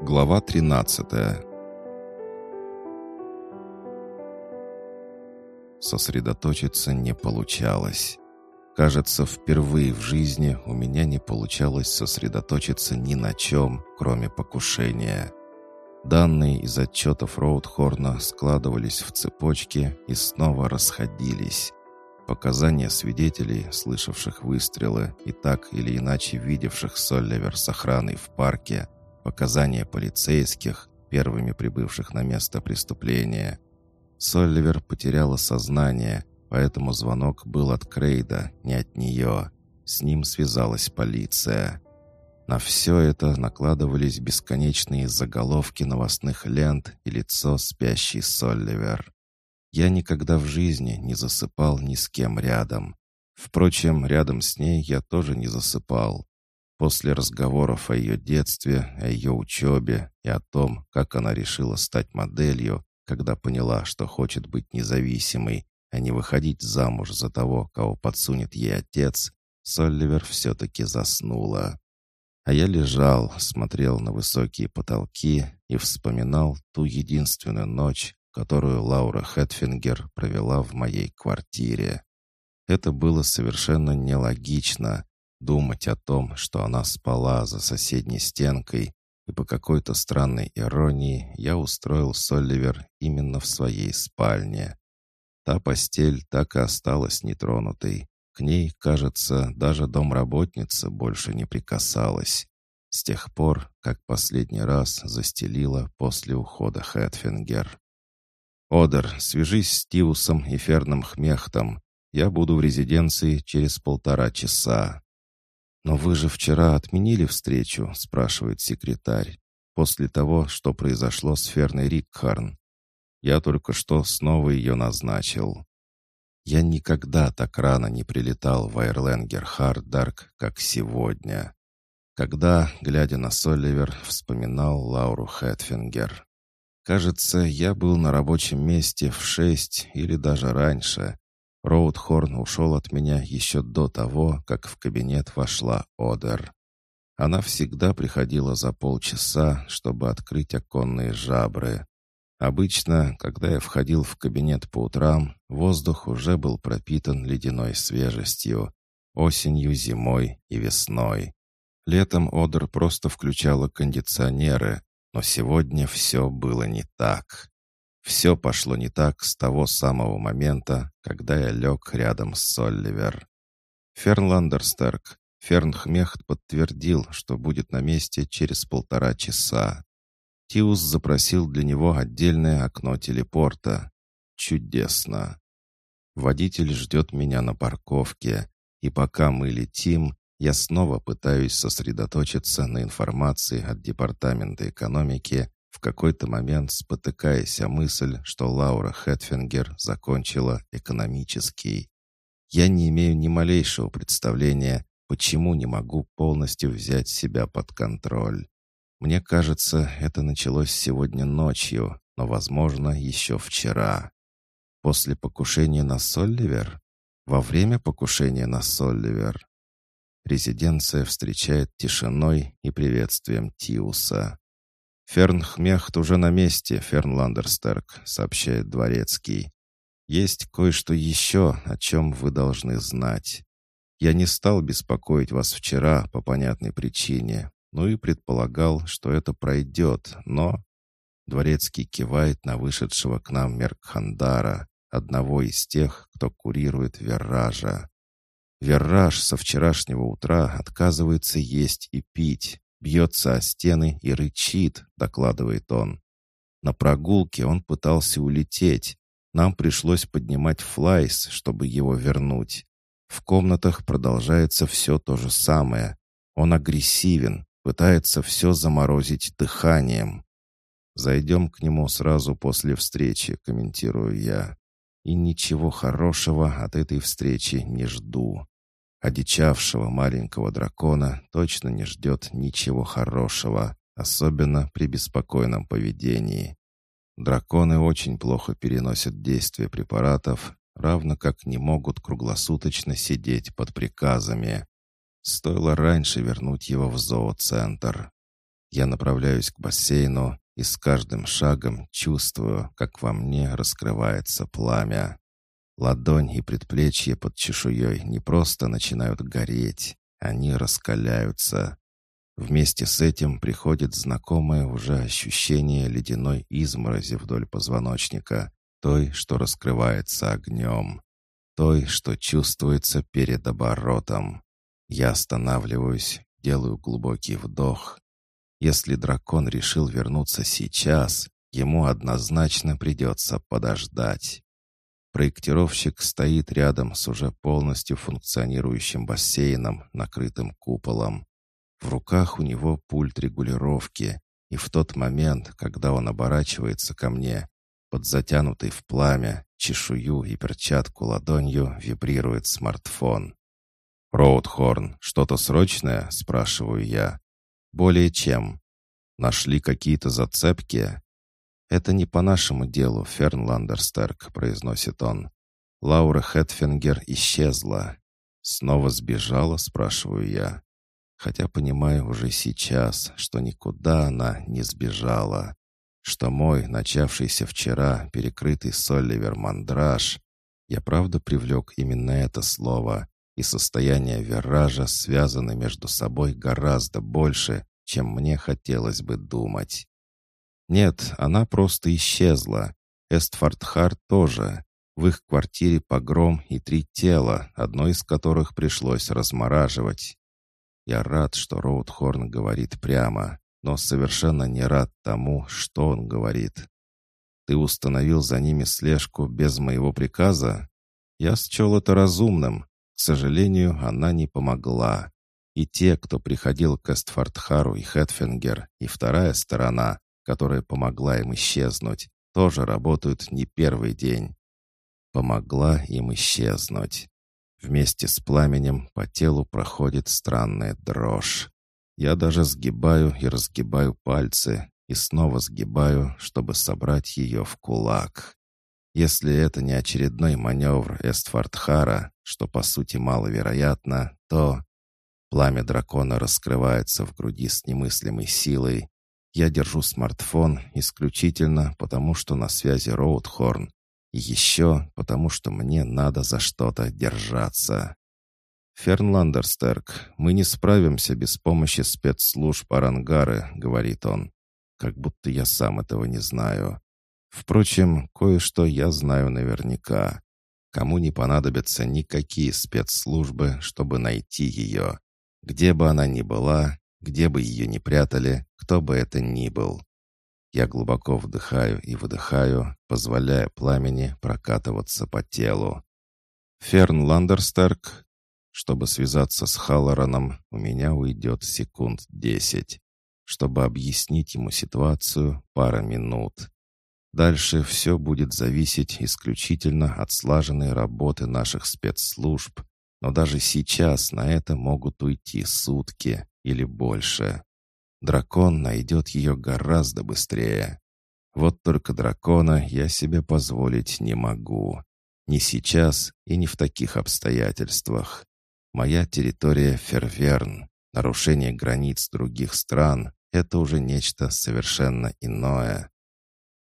Глава 13 Сосредоточиться не получалось. Кажется, впервые в жизни у меня не получалось сосредоточиться ни на чем, кроме покушения. Данные из отчетов Роудхорна складывались в цепочки и снова расходились. Показания свидетелей, слышавших выстрелы и так или иначе видевших Солливер с охраной в парке, показания полицейских, первыми прибывших на место преступления. Солливер потеряла сознание, поэтому звонок был от Крейда, не от нее. С ним связалась полиция. На все это накладывались бесконечные заголовки новостных лент и лицо спящей Солливер. Я никогда в жизни не засыпал ни с кем рядом. Впрочем, рядом с ней я тоже не засыпал. После разговоров о ее детстве, о ее учебе и о том, как она решила стать моделью, когда поняла, что хочет быть независимой, а не выходить замуж за того, кого подсунет ей отец, Солливер все-таки заснула. А я лежал, смотрел на высокие потолки и вспоминал ту единственную ночь, которую Лаура Хэтфингер провела в моей квартире. Это было совершенно нелогично думать о том, что она спала за соседней стенкой, и по какой-то странной иронии я устроил Солливер именно в своей спальне. Та постель так и осталась нетронутой. К ней, кажется, даже домработница больше не прикасалась. С тех пор, как последний раз застелила после ухода Хэтфингер. «Одер, свяжись с Тиусом и Ферном Хмехтом. Я буду в резиденции через полтора часа». «Но вы же вчера отменили встречу?» — спрашивает секретарь. «После того, что произошло с Ферной Рикхарн. Я только что снова ее назначил». Я никогда так рано не прилетал в Айрленгер Харддарк, как сегодня. Когда, глядя на Соливер, вспоминал Лауру Хэтфингер. Кажется, я был на рабочем месте в шесть или даже раньше. Роудхорн ушел от меня еще до того, как в кабинет вошла Одер. Она всегда приходила за полчаса, чтобы открыть оконные жабры. Обычно, когда я входил в кабинет по утрам, воздух уже был пропитан ледяной свежестью. Осенью, зимой и весной. Летом Одер просто включала кондиционеры, но сегодня все было не так. Все пошло не так с того самого момента, когда я лег рядом с Солливер. Ферн Ландерстерк, Ферн Хмехт подтвердил, что будет на месте через полтора часа. Тиус запросил для него отдельное окно телепорта. Чудесно. Водитель ждет меня на парковке, и пока мы летим, я снова пытаюсь сосредоточиться на информации от Департамента экономики, в какой-то момент спотыкаясь о мысль, что Лаура Хэтфингер закончила экономический. Я не имею ни малейшего представления, почему не могу полностью взять себя под контроль. Мне кажется, это началось сегодня ночью, но, возможно, еще вчера. После покушения на Солливер? Во время покушения на Солливер? Резиденция встречает тишиной и приветствием Тиуса. «Ферн Хмехт уже на месте, Ферн Ландерстерк», — сообщает Дворецкий. «Есть кое-что еще, о чем вы должны знать. Я не стал беспокоить вас вчера по понятной причине, ну и предполагал, что это пройдет, но...» Дворецкий кивает на вышедшего к нам Меркхандара, одного из тех, кто курирует Верража. Верраж со вчерашнего утра отказывается есть и пить, бьется о стены и рычит, докладывает он. На прогулке он пытался улететь. Нам пришлось поднимать флайс, чтобы его вернуть. В комнатах продолжается все то же самое. Он агрессивен, пытается все заморозить дыханием. «Зайдем к нему сразу после встречи», — комментирую я и ничего хорошего от этой встречи не жду. Одичавшего маленького дракона точно не ждет ничего хорошего, особенно при беспокойном поведении. Драконы очень плохо переносят действие препаратов, равно как не могут круглосуточно сидеть под приказами. Стоило раньше вернуть его в зооцентр. Я направляюсь к бассейну и с каждым шагом чувствую, как во мне раскрывается пламя. Ладонь и предплечье под чешуей не просто начинают гореть, они раскаляются. Вместе с этим приходит знакомое уже ощущение ледяной изморози вдоль позвоночника, той, что раскрывается огнем, той, что чувствуется перед оборотом. Я останавливаюсь, делаю глубокий вдох. Если дракон решил вернуться сейчас, ему однозначно придется подождать. Проектировщик стоит рядом с уже полностью функционирующим бассейном, накрытым куполом. В руках у него пульт регулировки, и в тот момент, когда он оборачивается ко мне, под затянутой в пламя, чешую и перчатку ладонью вибрирует смартфон. «Роудхорн, что-то срочное?» — спрашиваю я. «Более чем. Нашли какие-то зацепки?» «Это не по нашему делу, Ферн Ландерстерк», — произносит он. «Лаура Хэтфингер исчезла». «Снова сбежала?» — спрашиваю я хотя понимаю уже сейчас, что никуда она не сбежала, что мой, начавшийся вчера, перекрытый Солливер мандраж, я правда привлек именно это слово, и состояние виража связаны между собой гораздо больше, чем мне хотелось бы думать. Нет, она просто исчезла. Эстфордхар тоже. В их квартире погром и три тела, одно из которых пришлось размораживать. Я рад, что Роудхорн говорит прямо, но совершенно не рад тому, что он говорит. Ты установил за ними слежку без моего приказа? Я счел это разумным. К сожалению, она не помогла. И те, кто приходил к Эстфордхару и Хэтфингер, и вторая сторона, которая помогла им исчезнуть, тоже работают не первый день. Помогла им исчезнуть. Вместе с пламенем по телу проходит странная дрожь. Я даже сгибаю и разгибаю пальцы, и снова сгибаю, чтобы собрать ее в кулак. Если это не очередной маневр Эстфордхара, что по сути маловероятно, то... Пламя дракона раскрывается в груди с немыслимой силой. Я держу смартфон исключительно потому, что на связи Роудхорн, еще потому, что мне надо за что-то держаться. «Фернландерстерк, мы не справимся без помощи спецслужб Арангары», — говорит он. «Как будто я сам этого не знаю. Впрочем, кое-что я знаю наверняка. Кому не понадобятся никакие спецслужбы, чтобы найти ее. Где бы она ни была, где бы ее ни прятали, кто бы это ни был. Я глубоко вдыхаю и выдыхаю, позволяя пламени прокатываться по телу. Ферн Ландерстерк. Чтобы связаться с Халлораном, у меня уйдет секунд десять. Чтобы объяснить ему ситуацию, пара минут. Дальше все будет зависеть исключительно от слаженной работы наших спецслужб, но даже сейчас на это могут уйти сутки или больше. Дракон найдет ее гораздо быстрее. Вот только дракона я себе позволить не могу. Не сейчас и не в таких обстоятельствах. Моя территория Ферверн. Нарушение границ других стран — это уже нечто совершенно иное.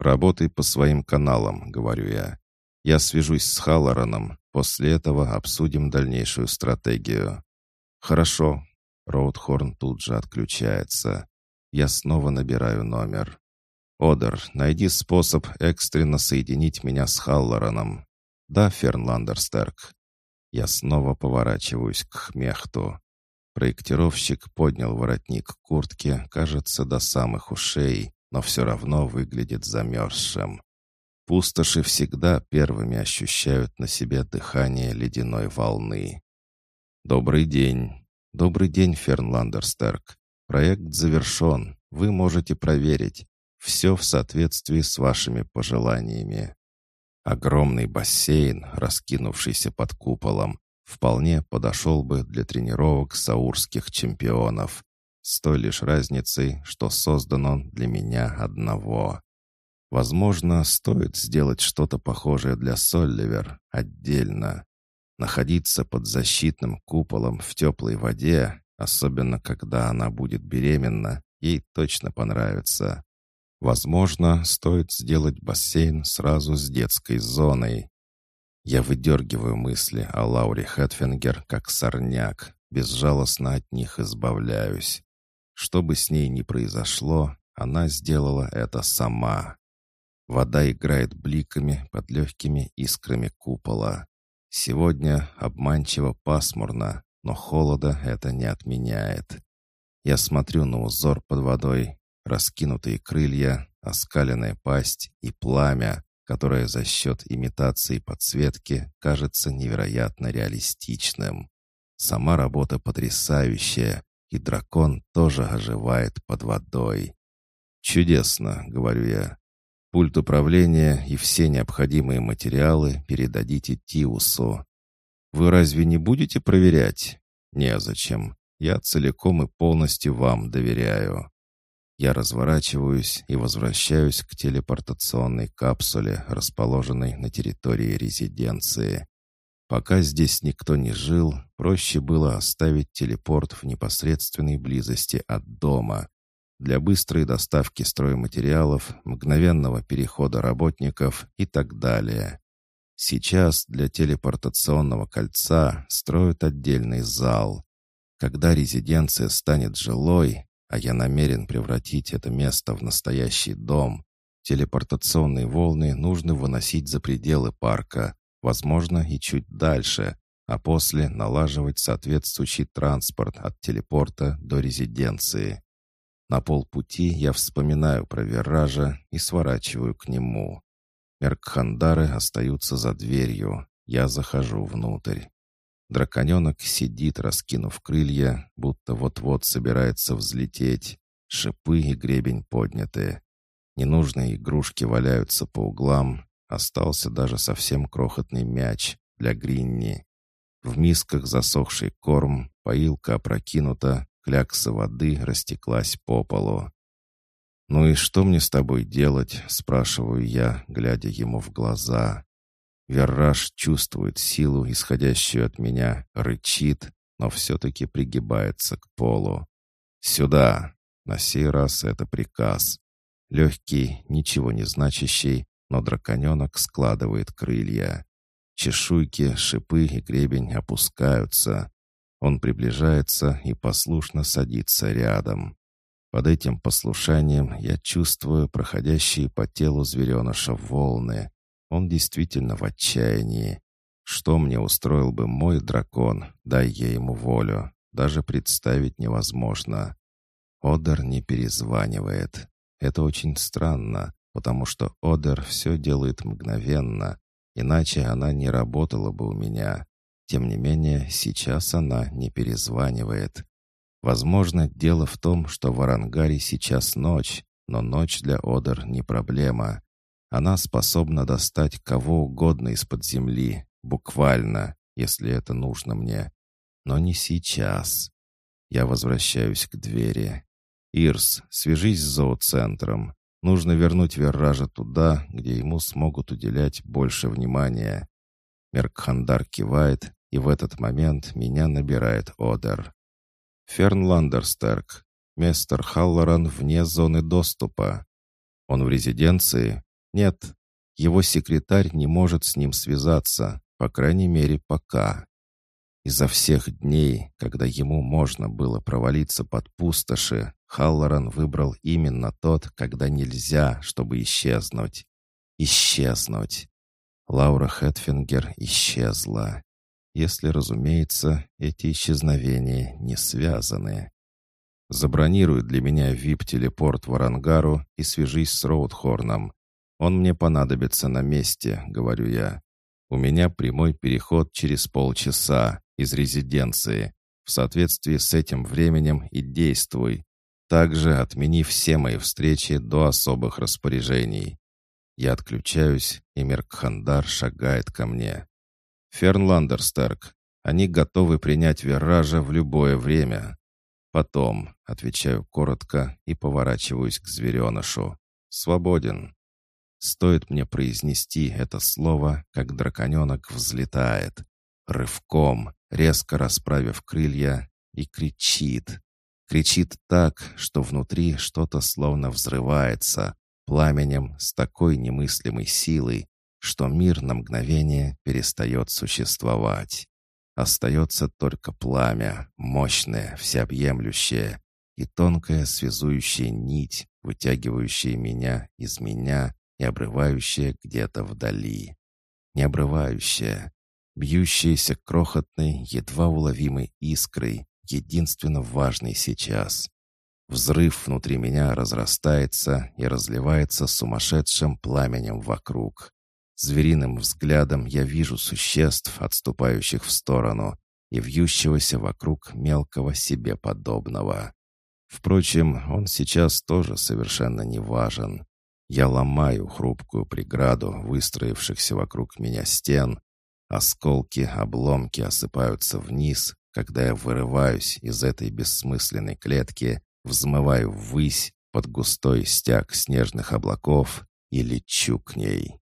«Работай по своим каналам», — говорю я. «Я свяжусь с Халлораном. После этого обсудим дальнейшую стратегию». «Хорошо», Роудхорн тут же отключается. Я снова набираю номер. «Одер, найди способ экстренно соединить меня с Халлораном». «Да, Фернландерстерк». Я снова поворачиваюсь к Хмехту. Проектировщик поднял воротник куртки, кажется, до самых ушей, но все равно выглядит замерзшим. Пустоши всегда первыми ощущают на себе дыхание ледяной волны. «Добрый день!» «Добрый день, Фернландерстерк. Проект завершен. Вы можете проверить. Все в соответствии с вашими пожеланиями». Огромный бассейн, раскинувшийся под куполом, вполне подошел бы для тренировок саурских чемпионов. С той лишь разницей, что создан он для меня одного. Возможно, стоит сделать что-то похожее для Солливер отдельно. Находиться под защитным куполом в теплой воде, особенно когда она будет беременна, ей точно понравится. Возможно, стоит сделать бассейн сразу с детской зоной. Я выдергиваю мысли о Лауре Хэтфингер как сорняк, безжалостно от них избавляюсь. Что бы с ней ни произошло, она сделала это сама. Вода играет бликами под легкими искрами купола. Сегодня обманчиво пасмурно, но холода это не отменяет. Я смотрю на узор под водой, раскинутые крылья, оскаленная пасть и пламя, которое за счет имитации подсветки кажется невероятно реалистичным. Сама работа потрясающая, и дракон тоже оживает под водой. «Чудесно», — говорю я. «Пульт управления и все необходимые материалы передадите Тиусу. Вы разве не будете проверять?» «Незачем. Я целиком и полностью вам доверяю». Я разворачиваюсь и возвращаюсь к телепортационной капсуле, расположенной на территории резиденции. Пока здесь никто не жил, проще было оставить телепорт в непосредственной близости от дома. Для быстрой доставки стройматериалов, мгновенного перехода работников и так далее. Сейчас для телепортационного кольца строят отдельный зал. Когда резиденция станет жилой, а я намерен превратить это место в настоящий дом, телепортационные волны нужно выносить за пределы парка, возможно, и чуть дальше, а после налаживать соответствующий транспорт от телепорта до резиденции. На полпути я вспоминаю про Виража и сворачиваю к нему. Меркхандары остаются за дверью. Я захожу внутрь. Драконенок сидит, раскинув крылья, будто вот-вот собирается взлететь. Шипы и гребень подняты. Ненужные игрушки валяются по углам, Остался даже совсем крохотный мяч для Гринни. В мисках засохший корм, поилка опрокинута, клякса воды растеклась по полу. «Ну и что мне с тобой делать?» — спрашиваю я, глядя ему в глаза. Верраж чувствует силу, исходящую от меня, рычит, но все-таки пригибается к полу. «Сюда!» На сей раз это приказ. Легкий, ничего не значащий, но драконенок складывает крылья. Чешуйки, шипы и гребень опускаются. Он приближается и послушно садится рядом. Под этим послушанием я чувствую проходящие по телу звереныша волны. Он действительно в отчаянии. Что мне устроил бы мой дракон, дай я ему волю, даже представить невозможно. Одер не перезванивает. Это очень странно потому что Одер все делает мгновенно, иначе она не работала бы у меня. Тем не менее, сейчас она не перезванивает. Возможно, дело в том, что в Арангаре сейчас ночь, но ночь для Одер не проблема. Она способна достать кого угодно из-под земли, буквально, если это нужно мне. Но не сейчас. Я возвращаюсь к двери. «Ирс, свяжись с зооцентром. Нужно вернуть Верража туда, где ему смогут уделять больше внимания. Меркхандар кивает, и в этот момент меня набирает Одер. Ферн Ландерстерк. Мистер Халлоран вне зоны доступа. Он в резиденции? Нет. Его секретарь не может с ним связаться, по крайней мере, пока. Изо всех дней, когда ему можно было провалиться под пустоши, Халлоран выбрал именно тот, когда нельзя, чтобы исчезнуть. Исчезнуть. Лаура Хэтфингер исчезла. Если, разумеется, эти исчезновения не связаны. Забронируй для меня VIP-телепорт в Арангару и свяжись с Роудхорном. Он мне понадобится на месте, говорю я. У меня прямой переход через полчаса из резиденции. В соответствии с этим временем и действуй. Также отмени все мои встречи до особых распоряжений. Я отключаюсь, и Меркхандар шагает ко мне. Фернландерстерк, они готовы принять Виража в любое время. Потом, отвечаю коротко и поворачиваюсь к зверенышу. Свободен. Стоит мне произнести это слово, как драконенок взлетает. Рывком, резко расправив крылья, и кричит. Кричит так, что внутри что-то словно взрывается, пламенем с такой немыслимой силой, что мир на мгновение перестает существовать. Остается только пламя, мощное, всеобъемлющее, и тонкая связующая нить, вытягивающая меня из меня и обрывающая где-то вдали. Не обрывающая, бьющаяся крохотной, едва уловимой искрой, единственно важной сейчас. Взрыв внутри меня разрастается и разливается сумасшедшим пламенем вокруг. Звериным взглядом я вижу существ, отступающих в сторону, и вьющегося вокруг мелкого себе подобного. Впрочем, он сейчас тоже совершенно не важен. Я ломаю хрупкую преграду выстроившихся вокруг меня стен. Осколки, обломки осыпаются вниз, когда я вырываюсь из этой бессмысленной клетки, взмываю ввысь под густой стяг снежных облаков и лечу к ней.